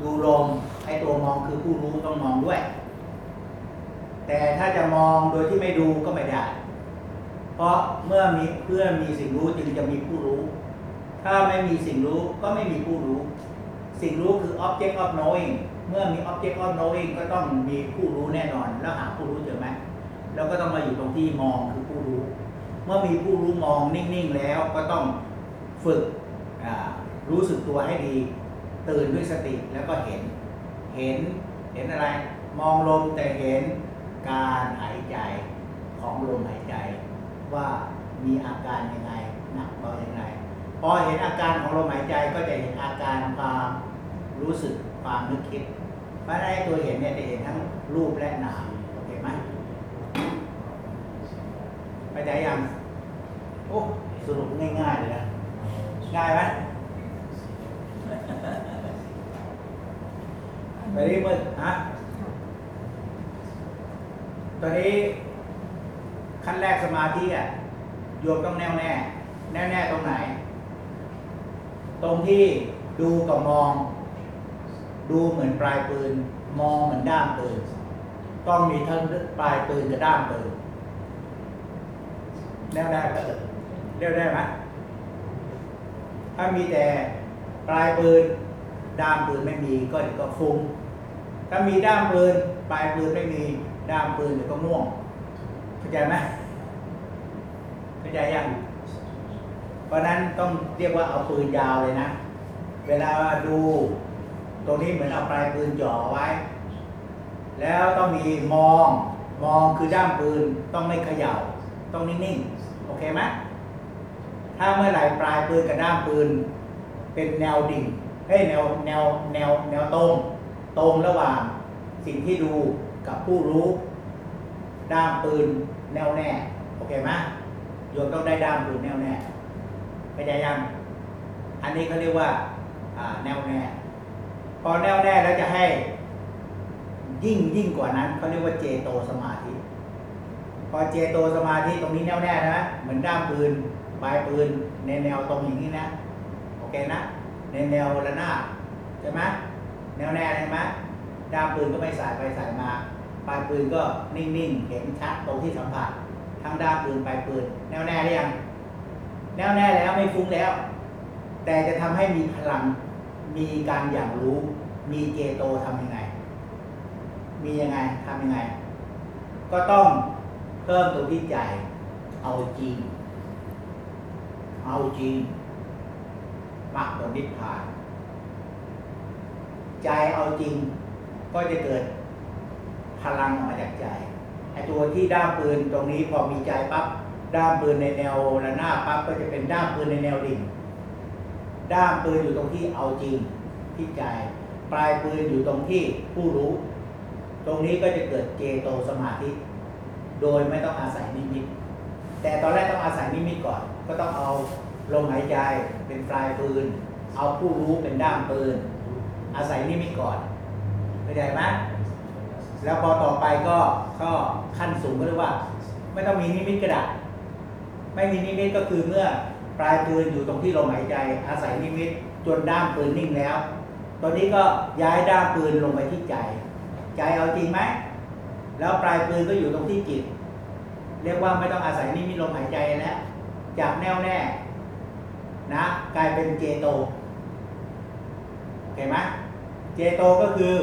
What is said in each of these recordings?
ดูลมไอ้ตัวมองคือผู้รู้ต้องมองด้วย แต่ถ้าจะมองโดยที่ไม่ดูก็ไม่ได้ เพราะเมื่อมีเพื่อมีสิ่งรู้จึงจะมีผู้รู้ ถ้าไม่มีสิ่งรู้ก็ไม่มีผู้รู้ สิ่งรู้คือ object of knowing เมื่อมี object of knowing ก็ต้องมีผู้รู้แน่นอน แล้วหาผู้รู้เจอไหมแล้วก็ต้องมาอยู่ตรงที่มองคือผู้รู้ เมื่อมีผู้รู้มองนิ่งๆแล้วก็ต้องฝึกรู้สึกตัวให้ดี ตื่นด้วยสติแล้วก็เห็น เห็น เห็นอะไร มองลมแต่เห็นการหายใจของลมหายใจ ว่ามีอาการยังไงหนักเบายังไงพอเห็นอาการของลมหายใจก็จะเห็นอาการความรู้สึกความนึกคิดเพราะฉะนั้นไอ้ตัวเห็นเนี่ยจะเห็นทั้งรูปและนามโอเคไหมเข้าใจยังโอ้สรุปง่ายๆเลยนะง่ายไหม ตอนนี้เมื่อฮะตอนนี้ขั้นแรกสมาธิอะโยมต้องแน่วแน่ แน่วแน่ตรงไหน ตรงที่ดูกับมอง ดูเหมือนปลายปืน มองเหมือนด้ามปืน ต้องมีทั้งปลายปืนกับด้ามปืน แน่วแน่ก็เรียกได้ไหมถ้ามีแต่ปลายปืนด้ามปืนไม่มีก็เดี๋ยวก็ฟุ้ง ถ้ามีด้ามปืนปลายปืนไม่มีด้ามปืนเดี๋ยวก็ม่วงเข้าใจไหมเข้าใจยังเพราะนั้นต้องเรียกว่าเอาปืนยาวเลยนะ เวลาดูตรงนี้เหมือนเอาปลายปืนจ่อไว้ แล้วต้องมีมองมองคือด้ามปืนต้องไม่เขย่า ต้องนิ่งๆ โอเคไหมถ้าเมื่อไหร่ปลายปืนกับด้ามปืน เป็นแนวดิ่งเฮ้ยแนวแนวแนวแนวตรง ตรงระหว่างสิ่งที่ดูกับผู้รู้ ด้ามปืนแน่วแน่ โอเคไหมโยมต้องได้ด้ามปืนแน่วแน่เข้าใจยัง อันนี้เขาเรียกว่าอ่าแน่วแน่ พอแน่วแน่แล้วจะให้ ยิ่งยิ่งกว่านั้นเขาเรียกว่าเจโตสมาธิ พอเจโตสมาธิตรงนี้แน่วแน่นะเหมือนด้ามปืนปลายปืนในแนวตรงอย่างนี้นะ โอเคนะ ในแนวระนาบใช่ไหม แนวแน่ใช่ไหมด้ามปืนก็ไม่สายไปสายมา ปลายปืนก็นิ่งๆ เห็นชัดตรงที่สัมผัส ทั้งด้ามปืนปลายปืน แนวแน่หรือยัง แนวแน่แล้วไม่ฟุ้งแล้ว แต่จะทำให้มีพลัง มีการอย่างรู้ มีเจโตทำยังไง มียังไงทำยังไง ก็ต้องเพิ่มตรงที่ใจ เอาจริง เอาจริงมรรคผลนิพพาน ใจเอาจริง ก็จะเกิดพลังออกมาจากใจไอตัวที่ด้ามปืนตรงนี้พอมีใจปั๊บด้ามปืนในแนวระนาบปั๊บก็จะเป็นด้ามปืนในแนวดิ่ง ด้ามปืนอยู่ตรงที่เอาจริงที่ใจ ปลายปืนอยู่ตรงที่ผู้รู้ ตรงนี้ก็จะเกิดเจโตสมาธิ โดยไม่ต้องอาศัยนิมิต แต่ตอนแรกต้องอาศัยนิมิตก่อน ก็ต้องเอาลมหายใจเป็นปลายปืน เอาผู้รู้เป็นด้ามปืน อาศัยนิมิตก่อนเข้าใจไหมแล้วพอต่อไปก็ก็ขั้นสูงก็เรียกว่า ไม่ต้องมีนิมิตก็ได้ไม่มีนิมิตก็คือเมื่อปลายปืนอยู่ตรงที่ลมหายใจ อาศัยนิมิตจนด้ามปืนนิ่งแล้ว ตอนนี้ก็ย้ายด้ามปืนลงไปที่ใจ ใจเอาจริงไหมแล้วปลายปืนก็อยู่ตรงที่จิต เรียกว่าไม่ต้องอาศัยนิมิตลมหายใจแล้วจากแน่วแน่นะกลายเป็นเจโต เคไหมเจโตก็คือ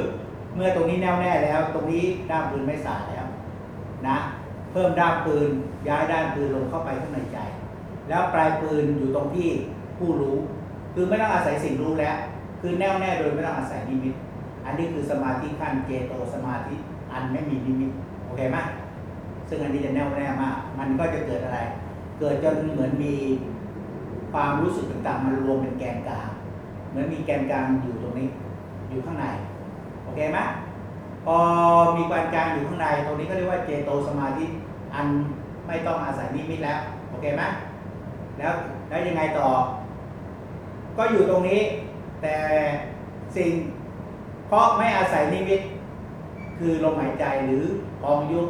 เมื่อตรงนี้แน่วแน่แล้ว ตรงนี้ด้ามปืนไม่สายแล้วนะ เพิ่มด้ามปืนย้ายด้านปืนลงเข้าไปข้างในใจ แล้วปลายปืนอยู่ตรงที่ผู้รู้ คือไม่ต้องอาศัยสิ่งรู้แล้ว คือแน่วแน่โดยไม่ต้องอาศัยนิมิต อันนี้คือสมาธิขั้นเจโตสมาธิอันไม่มีนิมิตโอเคไหมซึ่งอันนี้จะแน่วแน่มาก มันก็จะเกิดอะไร เกิดจนเหมือนมีความรู้สึกต่างๆ มันรวมเป็นแกนกลาง เหมือนมีแกนกลางอยู่ นี้อยู่ข้างใน โอเคไหมพอมีแกนกลางอยู่ข้างใน ตรงนี้ก็เรียกว่าเจโตสมาธิอันไม่ต้องอาศัยนิมิตแล้ว โอเคไหมแล้วแล้วยังไงต่อ ก็อยู่ตรงนี้ แต่สิ่งเพราะไม่อาศัยนิมิต คือลมหายใจหรือพองยุบ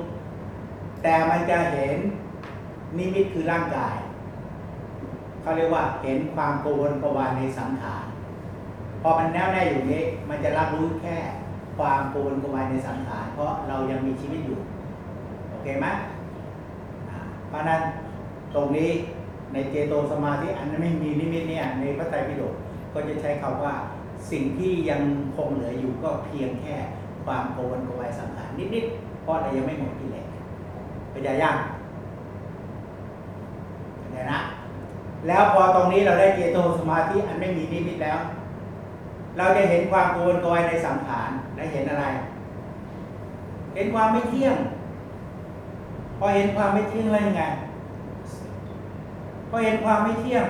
แต่มันจะเห็นนิมิตคือร่างกายเขาเรียกว่าเห็นความโกวนกวายในสังขาร พอมันแน่วแน่อยู่นี้ มันจะรับรู้แค่ความโกวนกวายในสังขารเพราะเรายังมีชีวิตอยู่ โอเคไหมเพราะนั้นตรงนี้ในเจโตสมาธิอันนั้นไม่มีนิมิตเนี่ยในพระไตรปิฎกก็จะใช้คำว่าสิ่งที่ยังคงเหลืออยู่ก็เพียงแค่ความโกวนกวายสังขารนิดๆ เพราะเรายังไม่หมดกิเลสเป็นใจยังเป็นใจนะ แล้วพอตรงนี้เราได้เจโตสมาธิอันไม่มีนิมิตแล้ว เราจะเห็นความโกวนกวายในสังขารและเห็นอะไร เห็นความไม่เที่ยง พอเห็นความไม่เที่ยงแล้วยังไง พอเห็นความไม่เที่ยง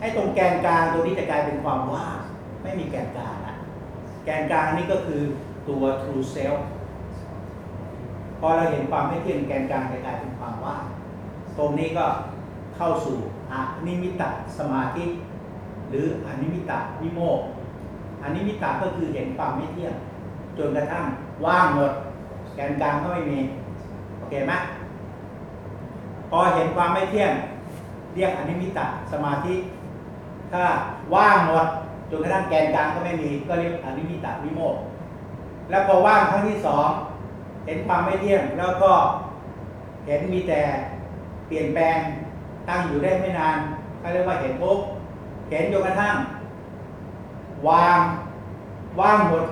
ไอ้ตรงแกนกลางตัวนี้จะกลายเป็นความว่างไม่มีแกนกลางนะแกนกลางนี่ก็คือตัว true self พอเราเห็นความไม่เที่ยงแกนกลางจะกลายเป็นความว่างตรงนี้ก็เข้าสู่อนิมิตสมาธิ หรืออนิมิตวิโมกข์อนิมิตก็คือเห็นความไม่เที่ยงจนกระทั่งว่างหมด แกนกลางก็ไม่มี โอเคไหมพอเห็นความไม่เที่ยง เรียกอนิมิตสมาธิ ถ้าว่างหมดจนกระทั่งแกนกลางก็ไม่มี ก็เรียกอนิมิตวิโมกแล้วพอว่างครั้งที่สองเห็นความไม่เที่ยง แล้วก็เห็นมีแต่เปลี่ยนแปลงตั้งอยู่ได้ไม่นานเขาเรียกว่าเห็นทุกข์ เห็นจนกระทั่ง วางว่างหมด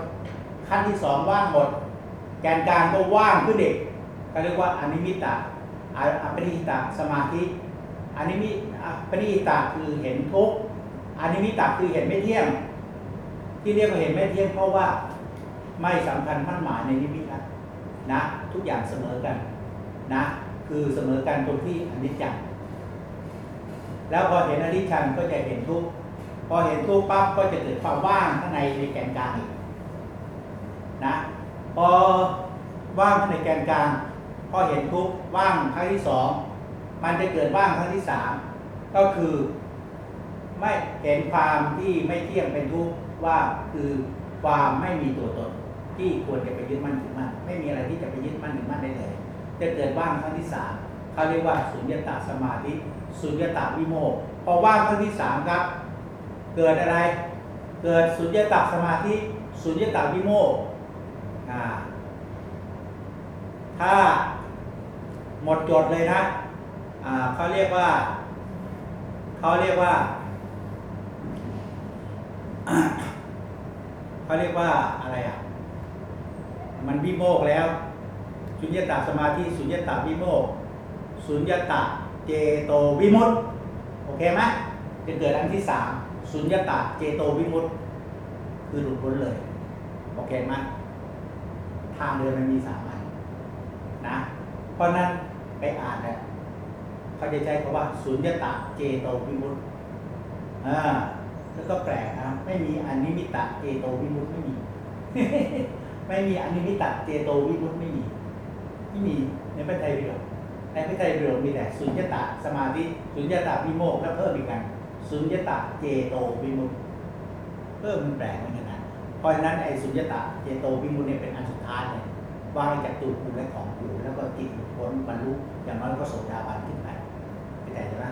ขั้นที่สองว่างหมด แกนกลางก็ว่างขึ้นเด็กเขาเรียกว่าอนิมิตตะอัปปณิหิตะสมาธิอนิมิอัปปณิหิตะคือเห็นทุกข์อนิมิตตะคือเห็นไม่เที่ยง ที่เรียกว่าเห็นไม่เที่ยงเพราะว่าไม่สำคัญมั่นหมายในนิมิตนะนะทุกอย่างเสมอกันนะ คือเสมอกันตรงที่อนิจจัง แล้วพอเห็นอนิจจังก็จะเห็นทุกข์พอเห็นทุกข์ปั๊บก็จะเกิดความว่างข้างในในแกนกลางนะพอว่างข้างในแกนกลางพอเห็นทุกข์ว่างครั้งที่สองมันจะเกิดว่างครั้งที่สามก็คือไม่เห็นความที่ไม่เที่ยงเป็นทุกข์ว่าคือความไม่มีตัวตนที่ควรจะไปยึดมั่นถือมั่นไม่มีอะไรที่จะไปยึดมั่นถือมั่นได้เลย จะเกิดว่างครั้งที่สามเขาเรียกว่าสุญญตาสมาธิ สุญญตาวิโมกพอว่างครั้งที่สามครับ เกิดอะไร เกิดสุญญตาสมาธิสุญญตาวิโมกถ้าหมดจดเลยนะเขาเรียกว่าเขาเรียกว่าเขาเรียกว่าอะไรอะ มันวิโมกแล้ว สุญญตาสมาธิสุญญตาวิโมกสุญญตา เจโตวิมุตติโอเคไหมจะเกิดอันที่สามสุญญตาเจโตวิมุตติคือหลุดพ้นเลย โอเคไหมทางเดินมันมีสามอันนะ เพราะนั้นไปอ่านเนี่ยเขาจะใช้คำว่าสุญญตาเจโตวิมุตติอ่าแล้วก็แปลกนะไม่มีอนิมิตะเจโตวิมุตติไม่มี ไม่มีอนิมิตะเจโตวิมุตติไม่มีไม่มีในพระไตรปิฎก ในพระไตรปิฎกมีแต่สุญญตาสมาธิสุญญตาวิโมกข์แล้วเพิ่มอีกกันสุญญตาเจโตวิมุตติเพิ่มมันแปลกเหมือนกันนะเพราะฉะนั้นไอ้สุญญตาเจโตวิมุตติเนี่ยเป็นอันสุดท้ายเลยวางจากตัวกูและของกูแล้วก็จิตหลุดพ้นบรรลุอย่างน้อยก็โสดาบันขึ้นไปเข้าใจใช่ไหม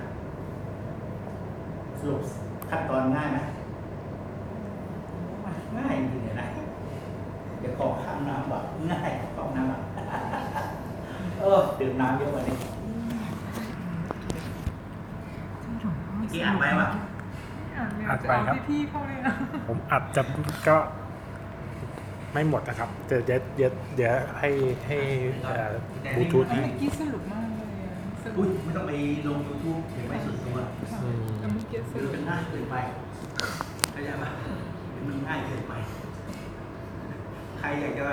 สรุปขั้นตอนง่ายไหมง่ายจริงๆเลยนะเดี๋ยวขอข้ามน้ำแบบง่ายขอน้ำ ออดื่มน้ำเยอะกว่านี้เมื่อกี้อ่านไว้ว่าอัดไปครับ พี่ๆเขาเลยนะผมอัดจะก็ไม่หมดนะครับเดี๋ยวเดี๋ยวเดี๋ยวเดี๋ยวให้ให้บลูทูธเมื่อกี้สรุปมากเลยอะสรุอุ้ปยไม่ต้องไปลงยูทูบเดี๋ยวไม่สุดตัวค่ะแล้วเมื่อกี้สหรือรุปเป็นง่ายเกินไปเข้าใจปะเดี๋ยวมันง่ายเกินไป ใครอยากจะ